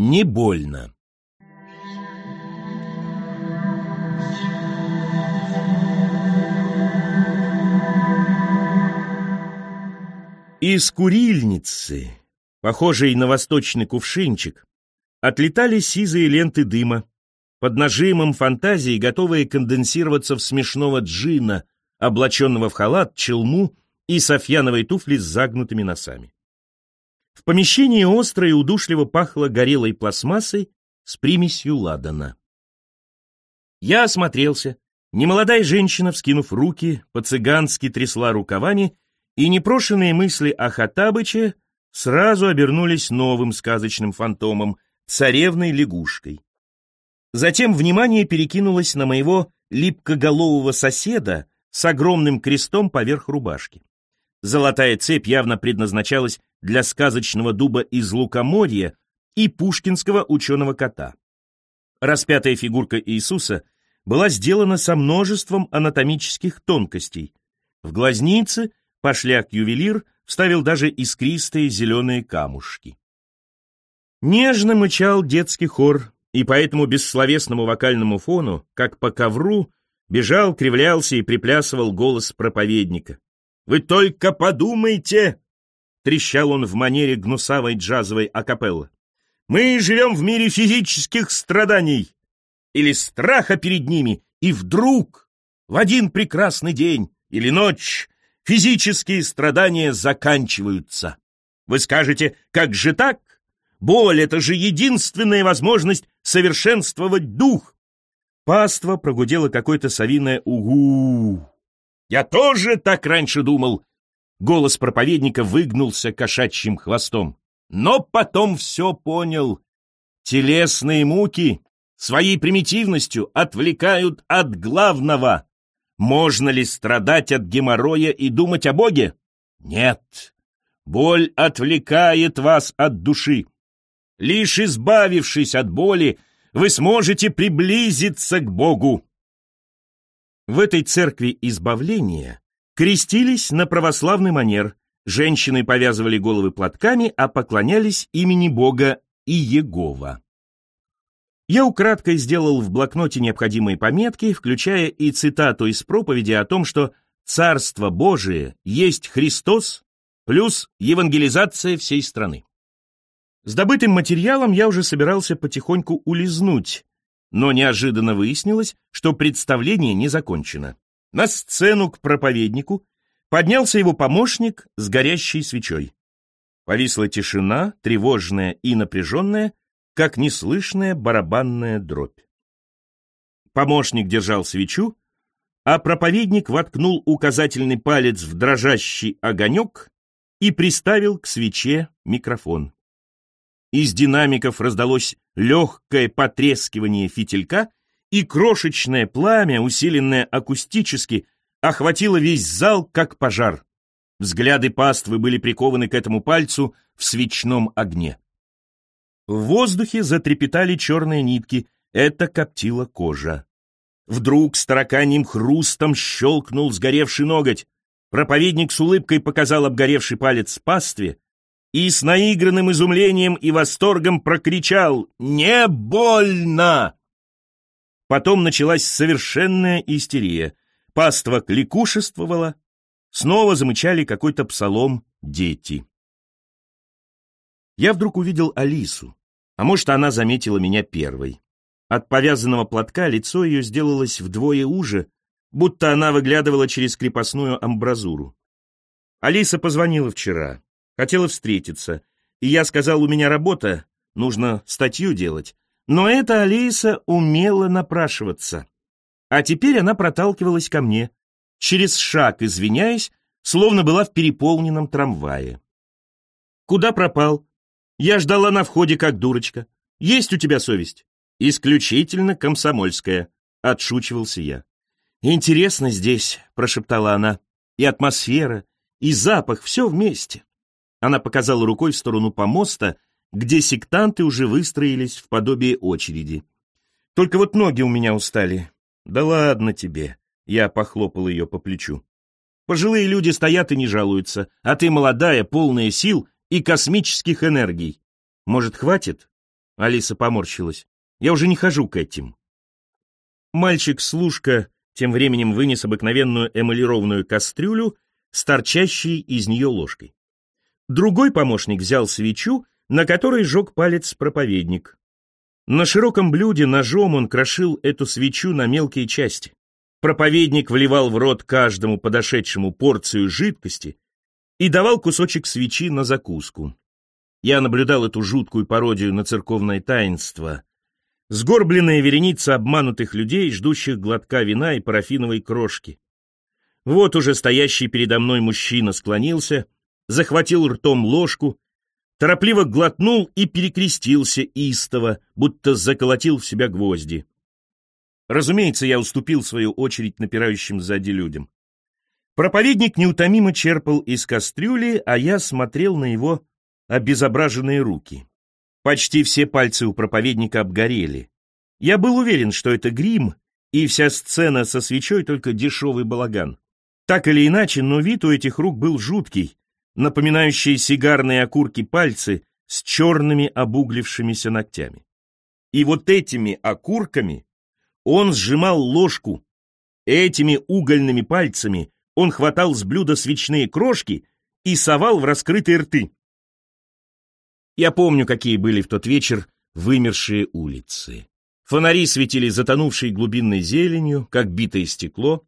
Не больно. Из курильницы, похожей на восточный кувшинчик, отлетали сизые ленты дыма, под нажимом фантазии, готовые конденсироваться в смешного джина, облаченного в халат, челму и софьяновые туфли с загнутыми носами. В помещении остро и удушливо пахло горелой пластмассой с примесью ладана. Я осмотрелся. Немолодая женщина, вскинув руки, по-цыгански трясла рукавами, и непрошенные мысли о Хатабыче сразу обернулись новым сказочным фантомом, царевной лягушкой. Затем внимание перекинулось на моего липкоголового соседа с огромным крестом поверх рубашки. Золотая цепь явно предназначалась для сказочного дуба из лукоморья и пушкинского ученого кота. Распятая фигурка Иисуса была сделана со множеством анатомических тонкостей. В глазнице пошляк-ювелир вставил даже искристые зеленые камушки. Нежно мычал детский хор, и по этому бессловесному вокальному фону, как по ковру, бежал, кривлялся и приплясывал голос проповедника. «Вы только подумайте!» — трещал он в манере гнусавой джазовой акапеллы. «Мы живем в мире физических страданий или страха перед ними, и вдруг, в один прекрасный день или ночь, физические страдания заканчиваются. Вы скажете, как же так? Боль — это же единственная возможность совершенствовать дух. Паства прогудела какое-то совиное «угу». Я тоже так раньше думал. Голос проповедника выгнулся кошачьим хвостом. Но потом все понял. Телесные муки своей примитивностью отвлекают от главного. Можно ли страдать от геморроя и думать о Боге? Нет. Боль отвлекает вас от души. Лишь избавившись от боли, вы сможете приблизиться к Богу. В этой церкви избавления крестились на православный манер, женщины повязывали головы платками, а поклонялись имени Бога Иегова. Я украдкой сделал в блокноте необходимые пометки, включая и цитату из проповеди о том, что Царство Божие есть Христос плюс евангелизация всей страны. С добытым материалом я уже собирался потихоньку улизнуть, но неожиданно выяснилось, что представление не закончено. На сцену к проповеднику поднялся его помощник с горящей свечой. Повисла тишина, тревожная и напряженная, как неслышная барабанная дробь. Помощник держал свечу, а проповедник воткнул указательный палец в дрожащий огонек и приставил к свече микрофон. Из динамиков раздалось легкое потрескивание фитилька, и крошечное пламя, усиленное акустически, охватило весь зал, как пожар. Взгляды паствы были прикованы к этому пальцу в свечном огне. В воздухе затрепетали черные нитки, это коптила кожа. Вдруг с тараканьим хрустом щелкнул сгоревший ноготь. Проповедник с улыбкой показал обгоревший палец пастве, и с наигранным изумлением и восторгом прокричал «Не больно!». Потом началась совершенная истерия. Паства кликушествовала, снова замычали какой-то псалом дети. Я вдруг увидел Алису, а может, она заметила меня первой. От повязанного платка лицо ее сделалось вдвое уже, будто она выглядывала через крепостную амбразуру. Алиса позвонила вчера. Хотела встретиться. И я сказал, у меня работа, нужно статью делать. Но эта Алиса умела напрашиваться. А теперь она проталкивалась ко мне, через шаг извиняясь, словно была в переполненном трамвае. «Куда пропал? Я ждала на входе, как дурочка. Есть у тебя совесть?» «Исключительно комсомольская», — отшучивался я. «Интересно здесь», — прошептала она. «И атмосфера, и запах, все вместе». Она показала рукой в сторону помоста, где сектанты уже выстроились в подобие очереди. «Только вот ноги у меня устали». «Да ладно тебе», — я похлопал ее по плечу. «Пожилые люди стоят и не жалуются, а ты молодая, полная сил и космических энергий. Может, хватит?» Алиса поморщилась. Я уже не хожу к этим. Мальчик-служка тем временем вынес обыкновенную эмалированную кастрюлю с торчащей из нее ложкой. Другой помощник взял свечу, на которой жег палец проповедник. На широком блюде ножом он крошил эту свечу на мелкие части. Проповедник вливал в рот каждому подошедшему порцию жидкости и давал кусочек свечи на закуску. Я наблюдал эту жуткую пародию на церковное таинство. Сгорбленная вереница обманутых людей, ждущих глотка вина и парафиновой крошки. Вот уже стоящий передо мной мужчина склонился, захватил ртом ложку, торопливо глотнул и перекрестился истово, будто заколотил в себя гвозди. Разумеется, я уступил свою очередь напирающим сзади людям. Проповедник неутомимо черпал из кастрюли, а я смотрел на его обезображенные руки. Почти все пальцы у проповедника обгорели. Я был уверен, что это грим, и вся сцена со свечой только дешевый балаган. Так или иначе, но вид у этих рук был жуткий, напоминающие сигарные окурки пальцы с черными обуглившимися ногтями. И вот этими окурками он сжимал ложку. Этими угольными пальцами он хватал с блюда свечные крошки и совал в раскрытые рты. Я помню, какие были в тот вечер вымершие улицы. Фонари светили затонувшей глубинной зеленью, как битое стекло.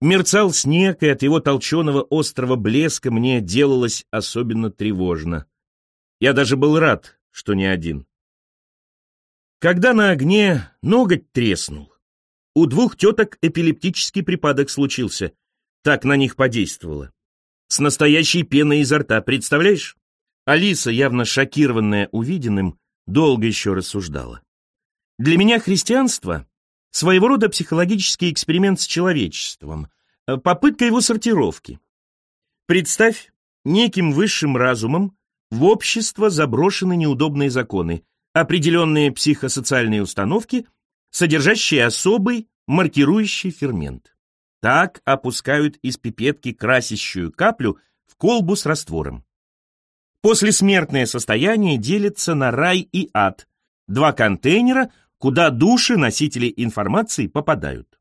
Мерцал снег, и от его толченого острого блеска мне делалось особенно тревожно. Я даже был рад, что не один. Когда на огне ноготь треснул, у двух теток эпилептический припадок случился. Так на них подействовало. С настоящей пеной изо рта, представляешь? Алиса, явно шокированная увиденным, долго еще рассуждала. Для меня христианство — своего рода психологический эксперимент с человечеством, э, попытка его сортировки. Представь, неким высшим разумом в общество заброшены неудобные законы, определенные психосоциальные установки, содержащие особый маркирующий фермент. Так опускают из пипетки красящую каплю в колбу с раствором. Послесмертное состояние делится на рай и ад, два контейнера, куда души носителей информации попадают.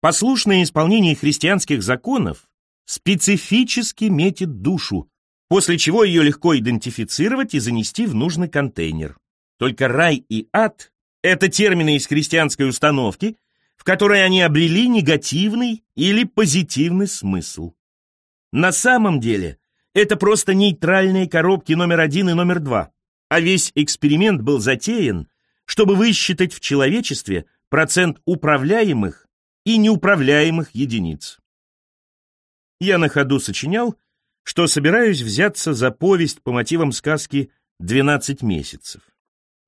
Послушное исполнение христианских законов специфически метит душу, после чего ее легко идентифицировать и занести в нужный контейнер. Только рай и ад — это термины из христианской установки, в которой они обрели негативный или позитивный смысл. На самом деле это просто нейтральные коробки номер один и номер два, а весь эксперимент был затеян, чтобы высчитать в человечестве процент управляемых и неуправляемых единиц. Я на ходу сочинял, что собираюсь взяться за повесть по мотивам сказки «12 месяцев».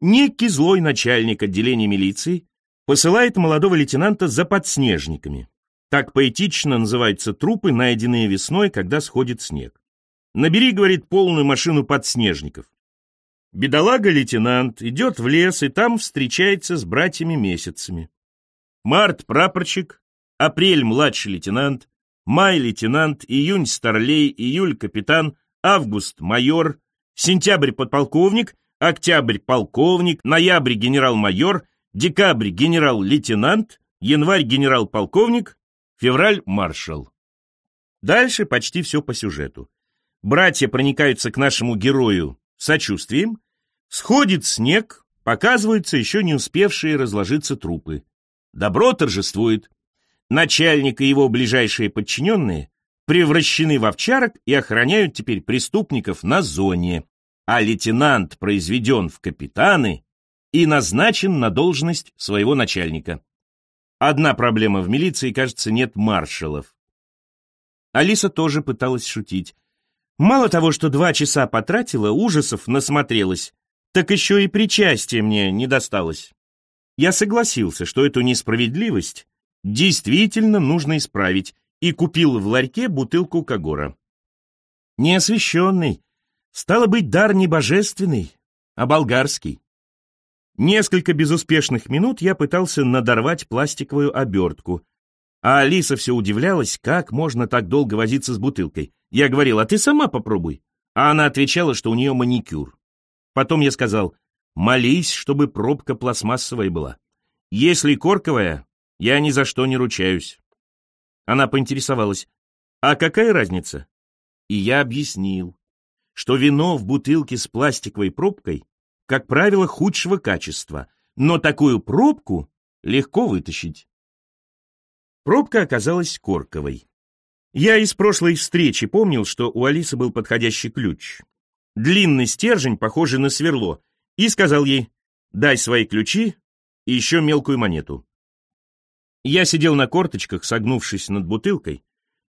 Некий злой начальник отделения милиции посылает молодого лейтенанта за подснежниками. Так поэтично называются трупы, найденные весной, когда сходит снег. Набери, говорит, полную машину подснежников. Бедолага-лейтенант идет в лес и там встречается с братьями-месяцами. Март — прапорщик, апрель — младший лейтенант, май — лейтенант, июнь — старлей, июль — капитан, август — майор, сентябрь — подполковник, октябрь — полковник, ноябрь — генерал-майор, декабрь — генерал-лейтенант, январь — генерал-полковник, февраль — маршал. Дальше почти все по сюжету. Братья проникаются к нашему герою сочувствием, сходит снег, показываются еще не успевшие разложиться трупы. Добро торжествует. Начальник и его ближайшие подчиненные превращены в овчарок и охраняют теперь преступников на зоне, а лейтенант произведен в капитаны и назначен на должность своего начальника. Одна проблема в милиции, кажется, нет маршалов. Алиса тоже пыталась шутить. Мало того, что два часа потратила, ужасов насмотрелась, так еще и причастие мне не досталось. Я согласился, что эту несправедливость действительно нужно исправить, и купил в ларьке бутылку Кагора. Неосвященный. Стало быть, дар не божественный, а болгарский. Несколько безуспешных минут я пытался надорвать пластиковую обертку, а Алиса все удивлялась, как можно так долго возиться с бутылкой. Я говорил, а ты сама попробуй. А она отвечала, что у нее маникюр. Потом я сказал, Молись, чтобы пробка пластмассовая была. Если корковая, я ни за что не ручаюсь. Она поинтересовалась, а какая разница? И я объяснил, что вино в бутылке с пластиковой пробкой, как правило, худшего качества, но такую пробку легко вытащить. Пробка оказалась корковой. Я из прошлой встречи помнил, что у Алисы был подходящий ключ. Длинный стержень, похожий на сверло, и сказал ей «дай свои ключи и еще мелкую монету». Я сидел на корточках, согнувшись над бутылкой,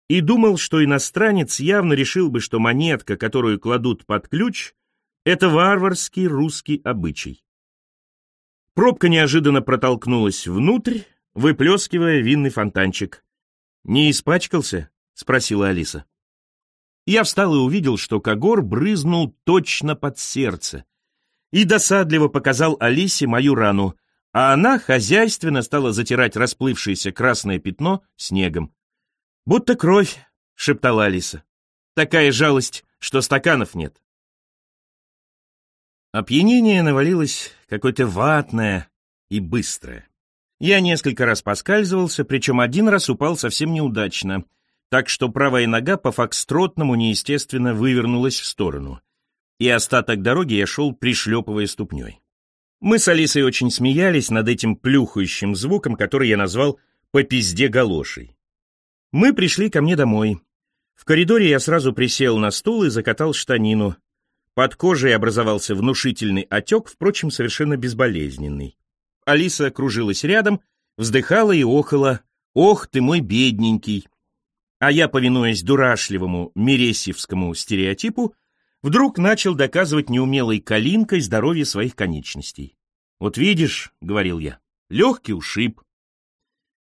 и думал, что иностранец явно решил бы, что монетка, которую кладут под ключ, это варварский русский обычай. Пробка неожиданно протолкнулась внутрь, выплескивая винный фонтанчик. «Не испачкался?» — спросила Алиса. Я встал и увидел, что Кагор брызнул точно под сердце. И досадливо показал Алисе мою рану, а она хозяйственно стала затирать расплывшееся красное пятно снегом. «Будто кровь», — шептала Алиса. «Такая жалость, что стаканов нет». Опьянение навалилось какое-то ватное и быстрое. Я несколько раз поскальзывался, причем один раз упал совсем неудачно, так что правая нога по фокстротному неестественно вывернулась в сторону. И остаток дороги я шел, пришлепывая ступней. Мы с Алисой очень смеялись над этим плюхающим звуком, который я назвал «по пизде галошей». Мы пришли ко мне домой. В коридоре я сразу присел на стул и закатал штанину. Под кожей образовался внушительный отек, впрочем, совершенно безболезненный. Алиса кружилась рядом, вздыхала и охала. «Ох ты мой бедненький!» А я, повинуясь дурашливому мересьевскому стереотипу, вдруг начал доказывать неумелой калинкой здоровье своих конечностей. «Вот видишь», — говорил я, — «легкий ушиб».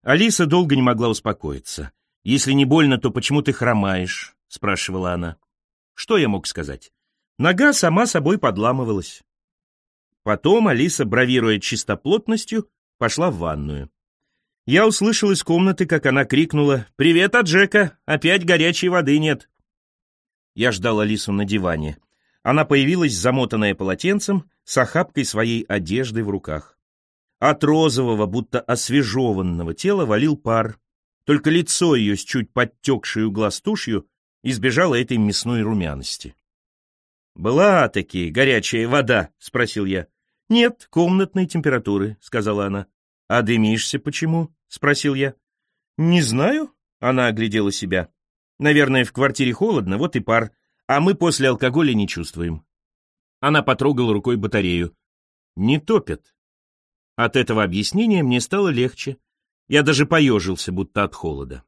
Алиса долго не могла успокоиться. «Если не больно, то почему ты хромаешь?» — спрашивала она. Что я мог сказать? Нога сама собой подламывалась. Потом Алиса, бравируя чистоплотностью, пошла в ванную. Я услышал из комнаты, как она крикнула «Привет от Джека! Опять горячей воды нет!» Я ждал Алису на диване. Она появилась замотанная полотенцем, с охапкой своей одежды в руках. От розового, будто освежеванного тела валил пар. Только лицо ее с чуть подтекшей у глаз тушью избежало этой мясной румяности. «Была таки горячая вода?» — спросил я. «Нет, комнатной температуры», — сказала она. «А дымишься почему?» — спросил я. «Не знаю», — она оглядела себя. «Наверное, в квартире холодно, вот и пар, а мы после алкоголя не чувствуем». Она потрогала рукой батарею. «Не топят». От этого объяснения мне стало легче. Я даже поежился, будто от холода.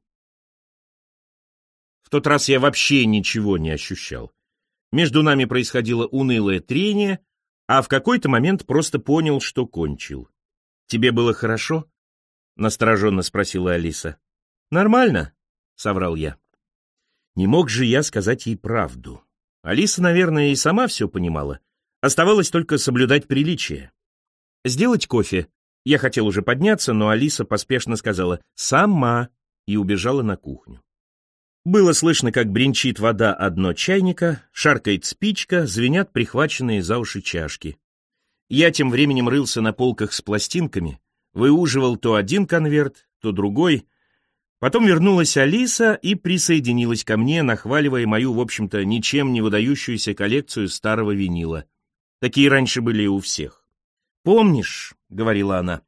В тот раз я вообще ничего не ощущал. Между нами происходило унылое трение, а в какой-то момент просто понял, что кончил. «Тебе было хорошо?» — настороженно спросила Алиса. «Нормально», — соврал я. Не мог же я сказать ей правду. Алиса, наверное, и сама все понимала. Оставалось только соблюдать приличие. «Сделать кофе?» Я хотел уже подняться, но Алиса поспешно сказала «сама» и убежала на кухню. Было слышно, как бренчит вода одно чайника, шаркает спичка, звенят прихваченные за уши чашки. Я тем временем рылся на полках с пластинками, выуживал то один конверт, то другой. Потом вернулась Алиса и присоединилась ко мне, нахваливая мою, в общем-то, ничем не выдающуюся коллекцию старого винила. Такие раньше были у всех. «Помнишь, — говорила она.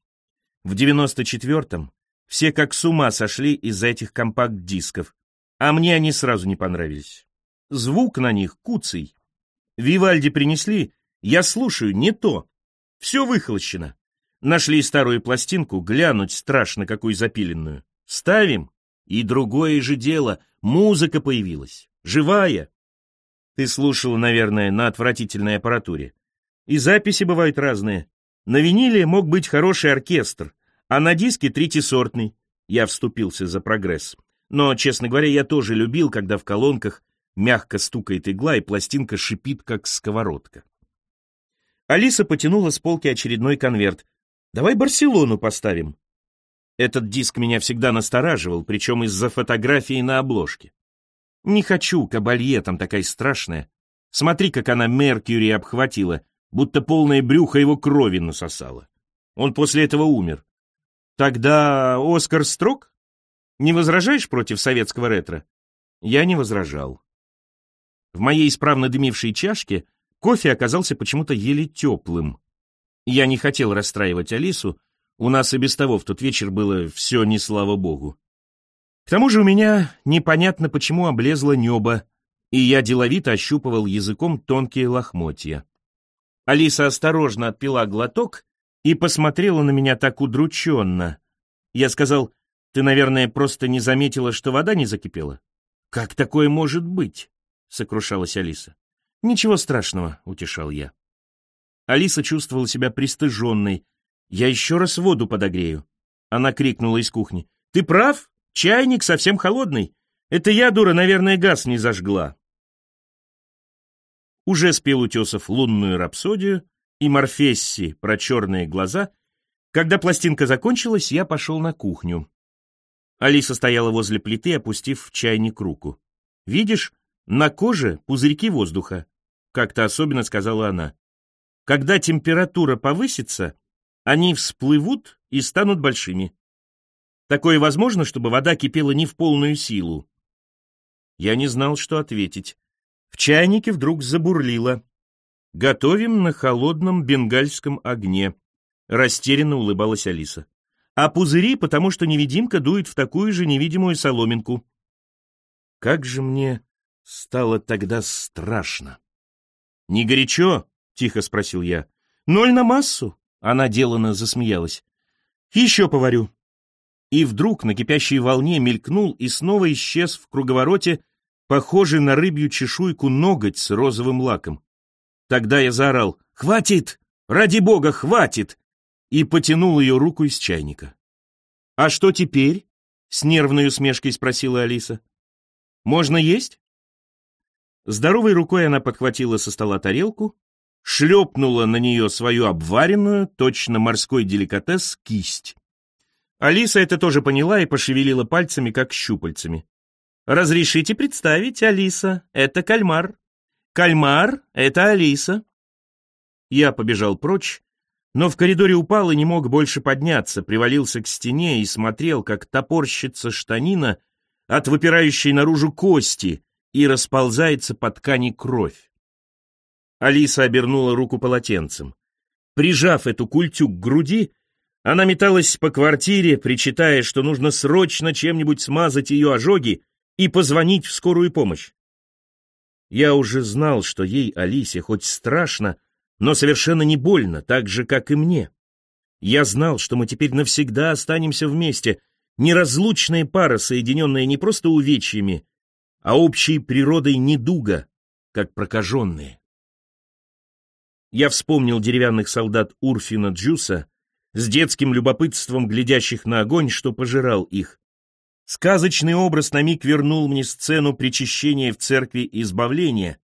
В девяносто четвертом все как с ума сошли из-за этих компакт-дисков, а мне они сразу не понравились. Звук на них куцый. Вивальди принесли, я слушаю, не то. Все выхолощено. Нашли старую пластинку, глянуть страшно какую запиленную. Ставим, и другое же дело, музыка появилась, живая. Ты слушала, наверное, на отвратительной аппаратуре. И записи бывают разные. На виниле мог быть хороший оркестр, а на диске третьесортный. Я вступился за прогресс. Но, честно говоря, я тоже любил, когда в колонках мягко стукает игла и пластинка шипит, как сковородка. Алиса потянула с полки очередной конверт. «Давай Барселону поставим». Этот диск меня всегда настораживал, причем из-за фотографии на обложке. «Не хочу, кабалье там такая страшная. Смотри, как она Меркьюри обхватила. будто полное брюхо его крови насосало. Он после этого умер. Тогда Оскар строг? Не возражаешь против советского ретро? Я не возражал. В моей исправно дымившей чашке кофе оказался почему-то еле теплым. Я не хотел расстраивать Алису, у нас и без того в тот вечер было все не слава богу. К тому же у меня непонятно почему облезло небо, и я деловито ощупывал языком тонкие лохмотья. Алиса осторожно отпила глоток и посмотрела на меня так удрученно. Я сказал, ты, наверное, просто не заметила, что вода не закипела? Как такое может быть? Сокрушалась Алиса. Ничего страшного, утешал я. Алиса чувствовала себя пристыженной. Я еще раз воду подогрею. Она крикнула из кухни. Ты прав? Чайник совсем холодный. Это я, дура, наверное, газ не зажгла. Уже спел Утесов лунную рапсодию и Морфесси про черные глаза. Когда пластинка закончилась, я пошел на кухню. Алиса стояла возле плиты, опустив в чайник руку. «Видишь, на коже пузырьки воздуха», — как-то особенно сказала она. «Когда температура повысится, они всплывут и станут большими. Такое возможно, чтобы вода кипела не в полную силу. Я не знал, что ответить. В чайнике вдруг забурлило. «Готовим на холодном бенгальском огне», — растерянно улыбалась Алиса. «А пузыри, потому что невидимка дует в такую же невидимую соломинку». Как же мне стало тогда страшно. «Не горячо?» — тихо спросил я. «Ноль на массу?» — она делано засмеялась. «Еще поварю» и вдруг на кипящей волне мелькнул и снова исчез в круговороте, похожий на рыбью чешуйку ноготь с розовым лаком. Тогда я заорал «Хватит! Ради бога, хватит!» И потянул ее руку из чайника. «А что теперь?» — с нервной усмешкой спросила Алиса. «Можно есть?» Здоровой рукой она подхватила со стола тарелку, шлепнула на нее свою обваренную, точно морской деликатес, кисть. Алиса это тоже поняла и пошевелила пальцами, как щупальцами. «Разрешите представить, Алиса, это кальмар. Кальмар — это Алиса». Я побежал прочь, но в коридоре упал и не мог больше подняться, привалился к стене и смотрел, как топорщится штанина от выпирающей наружу кости и расползается по ткани кровь. Алиса обернула руку полотенцем. Прижав эту культю к груди, она металась по квартире, причитая, что нужно срочно чем-нибудь смазать ее ожоги и позвонить в скорую помощь. Я уже знал, что ей, Алисе, хоть страшно, но совершенно не больно, так же, как и мне. Я знал, что мы теперь навсегда останемся вместе, неразлучная пара, соединенная не просто увечьями, а общей природой недуга, как прокаженные. Я вспомнил деревянных солдат Урфина Джуса, с детским любопытством глядящих на огонь, что пожирал их. Сказочный образ на миг вернул мне сцену причащения в церкви избавления.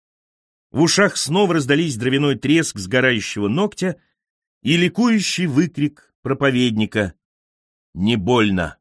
В ушах снова раздались дровяной треск сгорающего ногтя и ликующий выкрик проповедника «Не больно!»